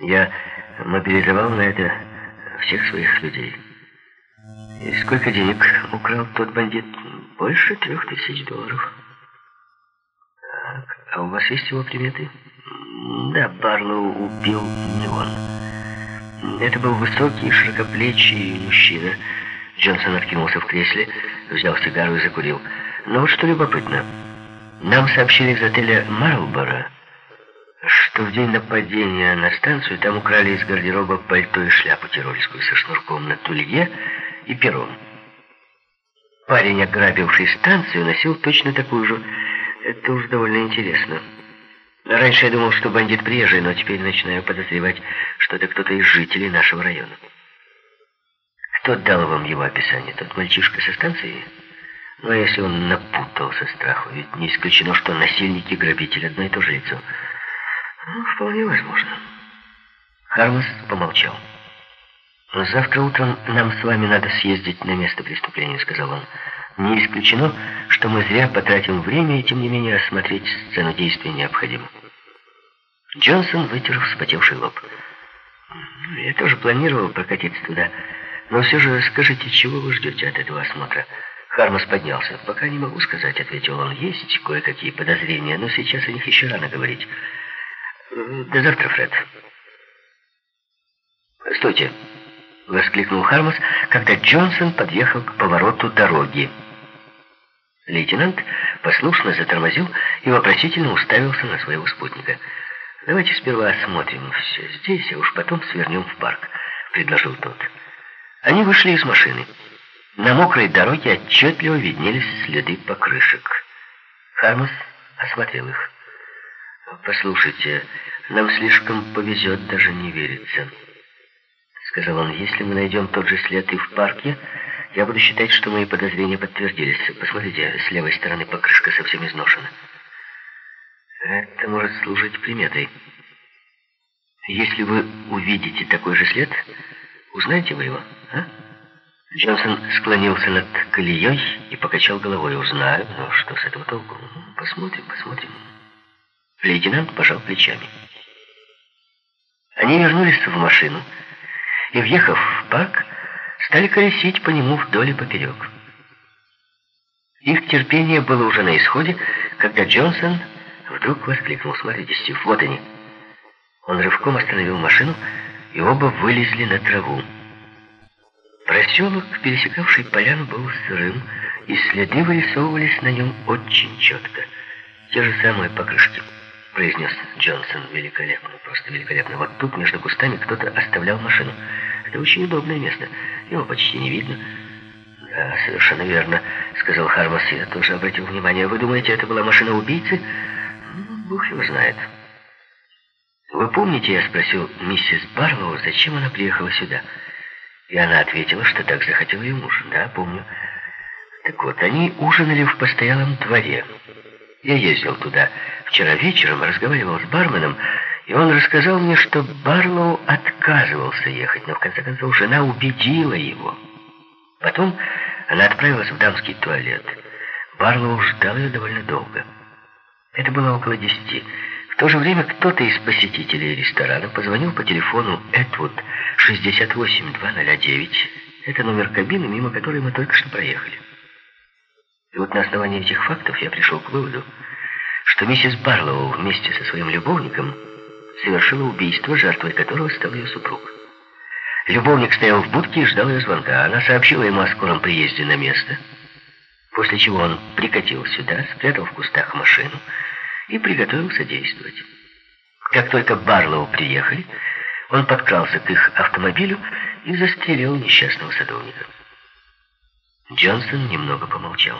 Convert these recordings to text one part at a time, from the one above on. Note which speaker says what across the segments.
Speaker 1: Я мобилизовал на это всех своих людей. И сколько денег украл тот бандит? Больше трех тысяч долларов. Так, а у вас есть его приметы? Да, Барлоу убил не он. Это был высокий, широкоплечий мужчина. Джонсон откинулся в кресле, взял сигару и закурил. Но вот что любопытно. Нам сообщили из отеля Марлборо, что в день нападения на станцию там украли из гардероба пальто и шляпу тирольскую со шнурком на тулье и пером. Парень, ограбивший станцию, носил точно такую же. Это уж довольно интересно. Раньше я думал, что бандит приезжий, но теперь начинаю подозревать, что это кто-то из жителей нашего района. Кто дал вам его описание? Тот мальчишка со станции? Ну, а если он напутал со страху? Ведь не исключено, что насильник и грабитель одно и то же лицо. Ну, вполне возможно. Хармас помолчал. «Завтра утром нам с вами надо съездить на место преступления», — сказал он. «Не исключено, что мы зря потратим время, и тем не менее осмотреть сцену действия необходимо». Джонсон вытер вспотевший лоб. «Я тоже планировал прокатиться туда, но все же скажите, чего вы ждете от этого осмотра?» Хармас поднялся. «Пока не могу сказать», — ответил он. «Есть кое-какие подозрения, но сейчас о них еще рано говорить». «До завтра, Фред». «Стойте!» — воскликнул Хармас, когда Джонсон подъехал к повороту дороги. Лейтенант послушно затормозил и вопросительно уставился на своего спутника. «Давайте сперва осмотрим все здесь, а уж потом свернем в парк», — предложил тот. Они вышли из машины. На мокрой дороге отчетливо виднелись следы покрышек. Хармас осмотрел их. «Послушайте, нам слишком повезет, даже не верится», — сказал он. «Если мы найдем тот же след и в парке, я буду считать, что мои подозрения подтвердились. Посмотрите, с левой стороны покрышка совсем изношена. Это может служить приметой. Если вы увидите такой же след, узнаете вы его, а?» Джонсон склонился над колеей и покачал головой. «Узнаю, но что с этого толку? Посмотрим, посмотрим». Лейтенант пожал плечами. Они вернулись в машину и, въехав в парк, стали колесить по нему вдоль и поперек. Их терпение было уже на исходе, когда Джонсон вдруг воскликнул. «Смотрите, Стив, вот они!» Он рывком остановил машину, и оба вылезли на траву. Проселок, пересекавший поляну, был сырым, и следы вырисовывались на нем очень четко. Те же самые покрышки произнес Джонсон великолепно, просто великолепно. Вот тут между кустами кто-то оставлял машину. Это очень удобное место. Его почти не видно. Да, совершенно верно, сказал Хармас. Я тоже обратил внимание. Вы думаете, это была машина убийцы? Ну, Бог его знает. Вы помните, я спросил миссис Барлоу, зачем она приехала сюда? И она ответила, что так захотел ее муж. Да, помню. Так вот, они ужинали в постоялом дворе. Я ездил туда вчера вечером, разговаривал с барменом, и он рассказал мне, что Барлоу отказывался ехать, но в конце концов жена убедила его. Потом она отправилась в дамский туалет. Барлоу ждал ее довольно долго. Это было около десяти. В то же время кто-то из посетителей ресторана позвонил по телефону Этвуд 68209. Это номер кабины, мимо которой мы только что проехали. И вот на основании этих фактов я пришел к выводу, что миссис Барлоу вместе со своим любовником совершила убийство, жертвой которого стал ее супруг. Любовник стоял в будке и ждал ее звонка. Она сообщила ему о скором приезде на место, после чего он прикатил сюда, спрятал в кустах машину и приготовился действовать. Как только Барлоу приехали, он подкрался к их автомобилю и застрелил несчастного садовника. Джонсон немного помолчал.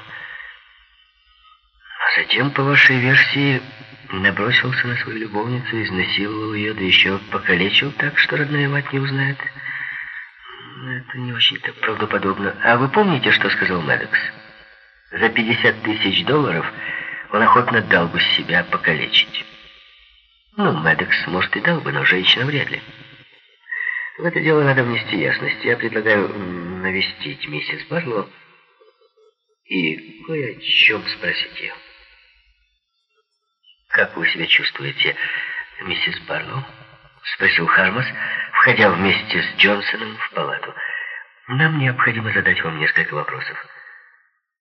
Speaker 1: А затем, по вашей версии, набросился на свою любовницу, изнасиловал ее, да еще покалечил так, что родная мать не узнает. Это не очень-то правдоподобно. А вы помните, что сказал Мэддокс? За 50 тысяч долларов он охотно дал бы себя покалечить. Ну, Мэддокс, может, и дал бы, но женщина вряд ли. В это дело надо внести ясность. Я предлагаю навестить миссис Барлоу и кое о чем спросить ее. Как вы себя чувствуете, миссис Барлоу? — спросил Хармас, входя вместе с Джонсоном в палату. «Нам необходимо задать вам несколько вопросов».